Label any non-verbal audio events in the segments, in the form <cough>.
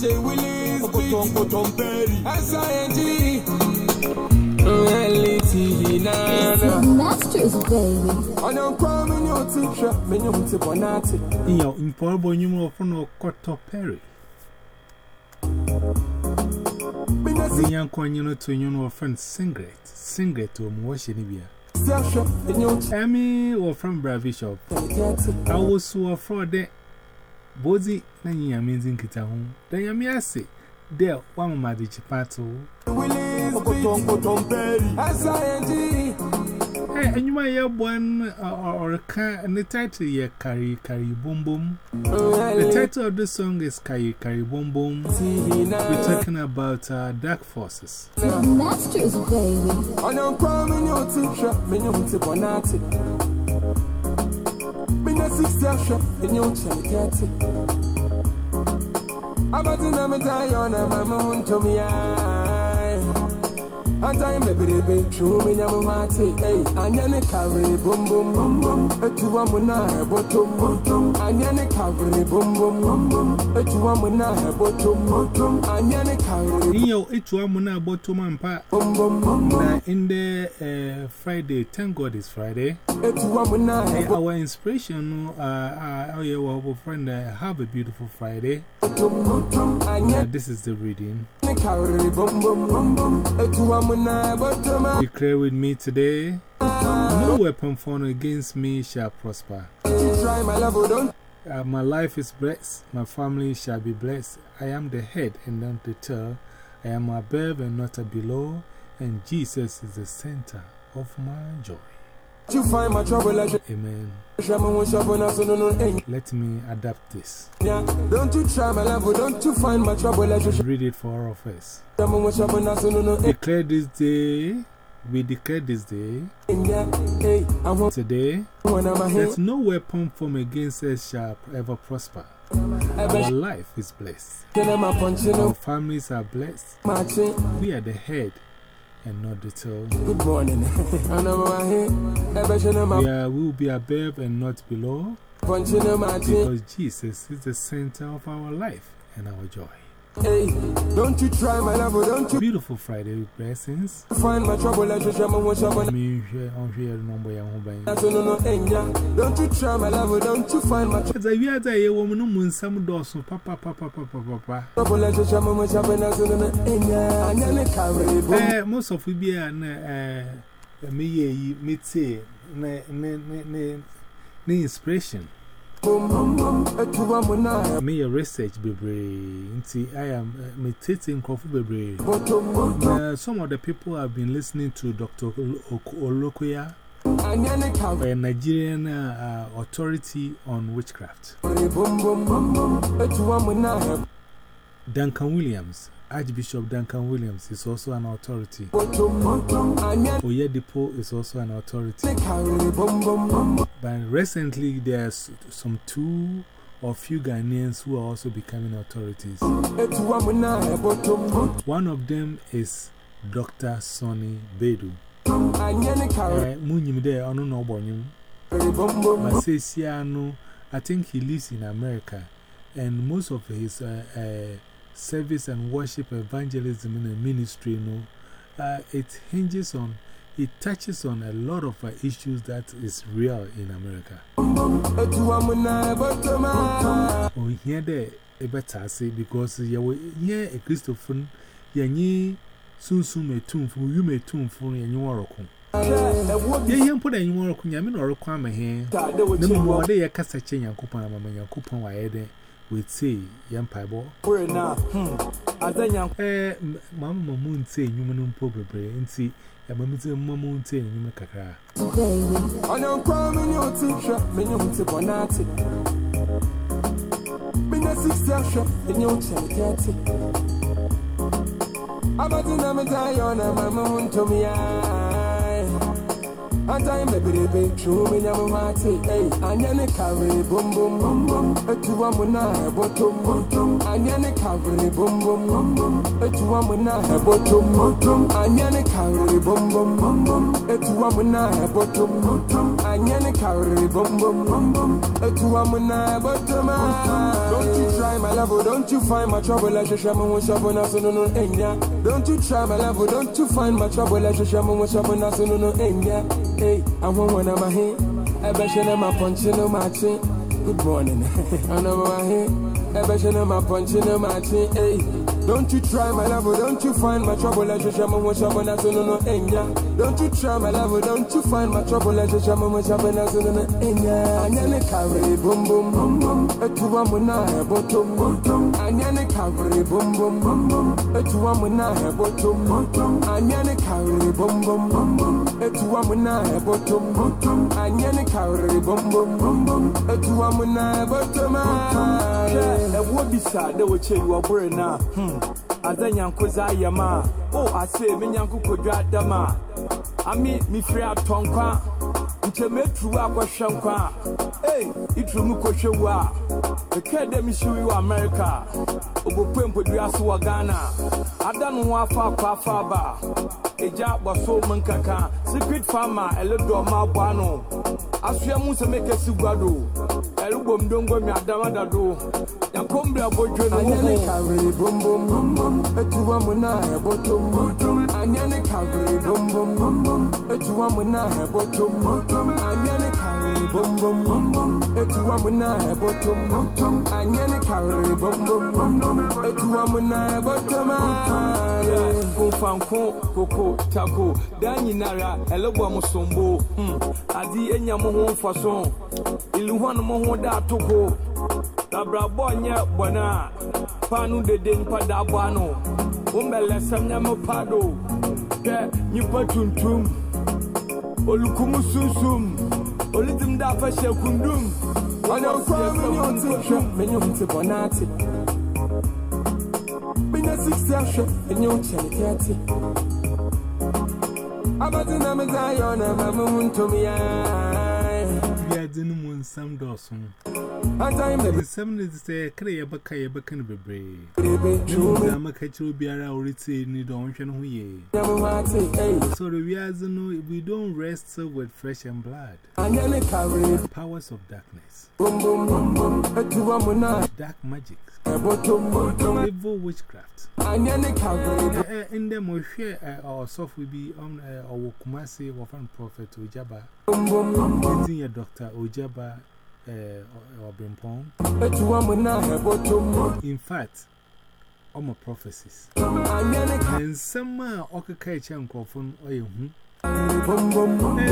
Ache Willis Okotong Kotong Berry S-I-N-G Reality Nana Masters baby. Ono kwa minyo titra Minyo mti bonati Iyo mpolbo nyumu okono Koto Perry? Zinyan kwa nyino tu nyino wafen singlet. Singlet wa mwashe nibia Emi wafen Bravishop Awosu wafrode Bozi, na yin amazing kita ho. Dan eh, ya mi ase. There, wa mama de chipato. Hey, enyuma ye bon or ka and the title ye carry carry boom boom. The title of this song is carry carry boom boom. We're talking about uh, dark forces. Masters baby. I don't call me your teacher, me your Tiponati. Me na Sasha, in your Chalicati. Abatina me Antaim the baby, true me Yamati, eh, Anyane Kari, boom boom, boom boom, a tuamuna, botum, botum, Anyane Kari, boom boom, boom boom, a tuamuna, botum, botum, Anyane Kari. Yo, a tuamuna, botum, and pa, boom boom, boom, boom. In the、uh, Friday, thank God it's Friday. A tuamuna, our inspiration, uh, uh, oh, our friend, uh, have a beautiful Friday. Uh, this is the reading. Boom. Declare with me today no weapon formed against me shall prosper. Uh, my life is blessed, my family shall be blessed. I am the head and not the tail. I am above and not below, and Jesus is the center of my joy. You find my trouble like Amen. Shaman was shopping us on no Let me adapt this. Don't you try my level, don't you find my trouble like Read it for all of us. Shaman was shopping us on no Declare this day, we declare this day, Hey, I want today, one of my that no weapon formed against us shall ever prosper. Our life is blessed. Kill my punching Our families are blessed. We are the head and not the tail. Good morning. <laughs> I know my hand. I bet you know We, my are, we will be above and not below punching in my chin. because Jesus is the center of our life and our joy. Hey, don't you try, my love, oh, don't you? Beautiful Friday blessings. Find my trouble, let you jam on someone. Me, I'm here, number your home by. Don't you try, my love, oh, don't you find my trouble? I had a woman who some doors, papa, papa, papa, papa. Trouble, let you jam on what's happening, and then I carry. Eh, most of you be uh, an eh, me, me, me, me, me, me, me, inspiration. Me a research baby. I am eh, meditating coffee baby. Some of the people have been listening to Dr. Olokoya, a Nigerian uh, authority on witchcraft. Duncan Williams. Archbishop Duncan Williams is also an authority. Oyedepo is also an authority. But recently, there's some two or few Ghanaians who are also becoming authorities. One of them is Dr. Sonny Bedu. Uh, I think he lives in America. And most of his uh, uh, service and worship, evangelism, and ministry, you know, uh, it hinges on, it touches on a lot of uh, issues that is real in America. Oh, here there, a better say, because you were here a Christopher, you soon soon may tune you may tune for your new oracle. yɛyɛ mpo da nyima ɔrɔko nyame na ɔrekɔ ama he na mmom ɔde yɛkasa kyɛ nyankopɔn ama ma nyankopɔn wayɛ dɛn with say, young Pabo. We're not, hm, as a young eh, Mamma Moon say, human improbably, and see, a moment's a moon say, you make a car. On your crown your teacher, when you want bonati. Been a six year shop in your charity. I'm a dinner, a dion, and my moon to me. Atai me baby, show me your mate, hey, anyane carry boom boom boom boom, etuwa muna bottom bottom, anyane carry boom boom boom boom, etuwa muna bottom bottom, anyane carry boom boom boom boom, etuwa muna bottom bottom, anyane carry boom boom boom boom, etuwa muna bottom. Don't you try my level, don't you find my trouble, shame when shop on us no enya. Don't you try my level, don't you find my trouble, when shop on us no no enya. Hey, I want one of my hand. I bet you know my punch in my chin. Good morning. I know my hand. I bet you know my punch in my chin. Hey, don't you try my level, oh, don't you find my trouble, I should shame when shop on us no no enya. Don't you try my level, oh, don't you find my trouble, I should shame when shop on us no no enya. Anyane carry boom boom boom boom. Etuwa muna bottom bottom. Anyane carry boom boom boom boom. Etuwa muna bottom bottom. Anyane carry boom boom boom boom. Etuwa muna bottom bottom. Anyane carry boom boom boom boom. Bottom. Ɛwoɔ bisa dɛ wɔkyɛ yi wɔbore no a hmm. adza nyanko dza ayɛ a o ase me nyanko adam a ame mefiri atɔ nkwa nkyɛ meturu akɔhwɛ nkwa a Hey, ituru mu kɔhwɛ wu a ɛkɛ dɛ mehyiwi wɔ America. Obopue mpɔduase wɔ Ghana. Ada no ho afa akɔ afa aba ɛgya bɔso mu nkaka. Secret farmer ɛle dɔɔma aboa no. Asoa mu sɛ mɛkɛsi guado ɛle bom dongo mi adamadado nyakombra bɔdwe no hoho kawere bombom ɛtuwa mu na ɛbɔtom anyɛ ne kawere bombom ɛtuwa mu na ɛbɔtom anyɛ ne kawere muna bottom bottom. Anyane carry boom boom boom boom. Etuwa muna bottom bottom. Anyane carry boom boom boom boom. Etuwa muna bottom. kumfanko koko tako da nyinara ɛlebɔ mo sombo hmm. ade anya mo ho mfaso ilu hɔ no mo ho da atoko nabrabɔ nyɛ bɔne a paa no dede nipa da aboa no wombɛlɛsɛm nyɛ me pa hwɛ nnipa tuntum olukum sunsum olitim da afɛhyɛ kundum ɔnyɛnkura mi nyɛ ɔte hwɛ mi nyɛ ɔte bɔ n'ate mi nyɛ sisi ahwɛ mi nyɛ ɔkyɛ ne kɛɛte abati na mi ta yɛ ɔnam amu ntom yaa. Bi adi ni mu nsɛm dɔɔso. The is the Kaya Bakaya Bakan Bibri. Namakacho Biara Uriti Nidonshan Huye. So the Yazano, we don't rest with flesh and blood. Powers of darkness. Dark magic. Evil witchcraft. Eh, eh, in the Moshe eh, our soft will be um, on or Kumasi or Prophet Ojaba. Doctor Ojaba or Brimpong. In fact, all my prophecies. And some are okay, catch and cough on or.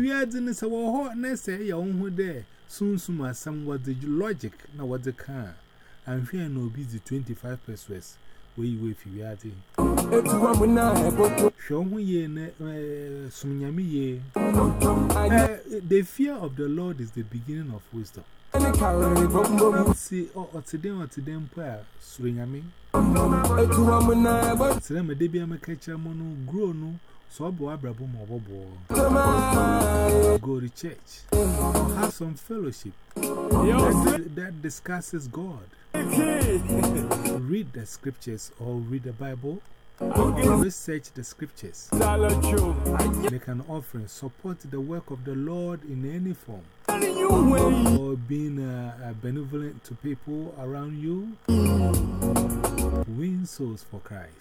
We are doing this our hot nest, a young there. Soon, soon, as some what the logic, now what the car. And here no busy the twenty five persuasive. Where you wait for you Show me ye, Sunyami ye. bottom. Eh, The fear of the Lord is the beginning of wisdom. See, or today or today, prayer, muna bottom. Today, my debut, I'm a catcher, mono, grow no. So, Abraham or Go to church. Have some fellowship. that, that discusses God. Read the scriptures or read the Bible. Research the scriptures. Make an offering. Support the work of the Lord in any form. Or being uh, uh, benevolent to people around you. Win souls for Christ.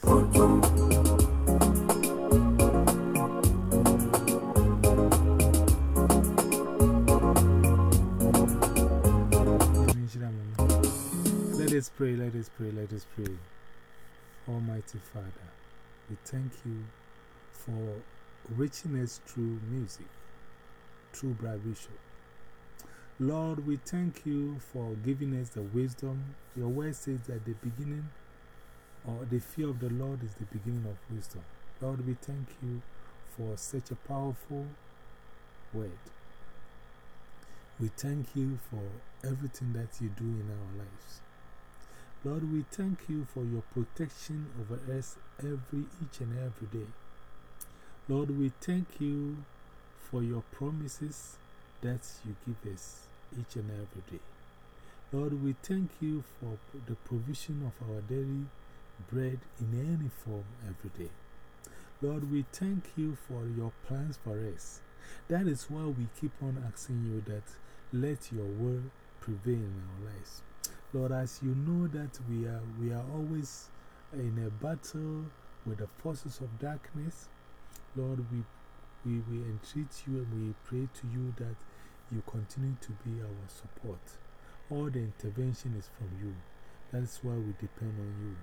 Pray, let us pray, let us pray. Almighty Father, we thank you for reaching us through music, through Brad Bishop. Lord, we thank you for giving us the wisdom. Your word says that the beginning or the fear of the Lord is the beginning of wisdom. Lord, we thank you for such a powerful word. We thank you for everything that you do in our lives. Lord, we thank you for your protection over us every, each and every day. Lord, we thank you for your promises that you give us each and every day. Lord, we thank you for the provision of our daily bread in any form every day. Lord, we thank you for your plans for us. That is why we keep on asking you that let your will prevail in our lives. Lord, as you know that we are, we are always in a battle with the forces of darkness, Lord, we, we, we entreat you and we pray to you that you continue to be our support. All the intervention is from you. That's why we depend on you.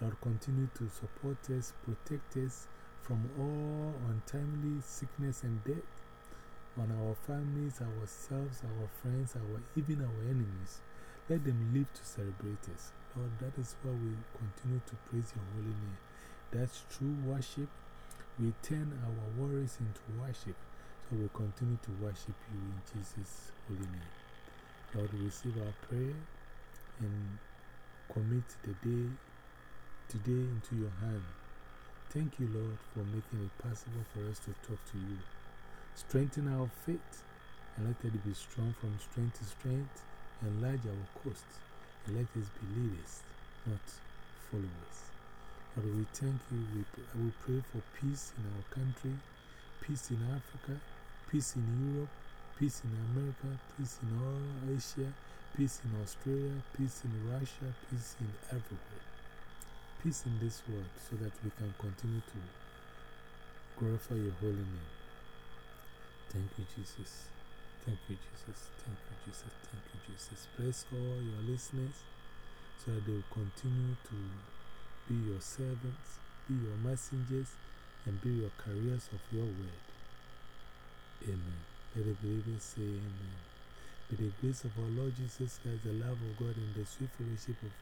Lord, continue to support us, protect us from all untimely sickness and death on our families, ourselves, our friends, our, even our enemies. Let them live to celebrate us. Lord, that is why we continue to praise your holy name. That's true worship. We turn our worries into worship. So we continue to worship you in Jesus' holy name. Lord, receive our prayer and commit the day today into your hand. Thank you, Lord, for making it possible for us to talk to you. Strengthen our faith and let it be strong from strength to strength. Enlarge our coast and let us be leaders, not followers. Lord, we thank you. We, we pray for peace in our country, peace in Africa, peace in Europe, peace in America, peace in all Asia, peace in Australia, peace in Russia, peace in everywhere. Peace in this world so that we can continue to glorify your holy name. Thank you, Jesus. Thank you, Jesus. Thank you, Jesus. Thank you, Jesus. Bless all your listeners so that they will continue to be your servants, be your messengers, and be your carriers of your word. Amen. Let the believers say Amen. May the grace of our Lord Jesus Christ, the love of God, and the sweet fellowship of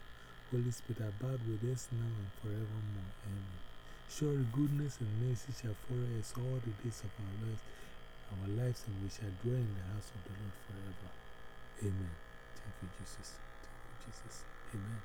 Holy Spirit abide with us now and forevermore. Amen. Surely goodness and mercy shall follow us all the days of our lives, our lives, and we shall dwell in the house of the Lord forever. Amen. Thank you, Jesus. Thank you, Jesus. Amen.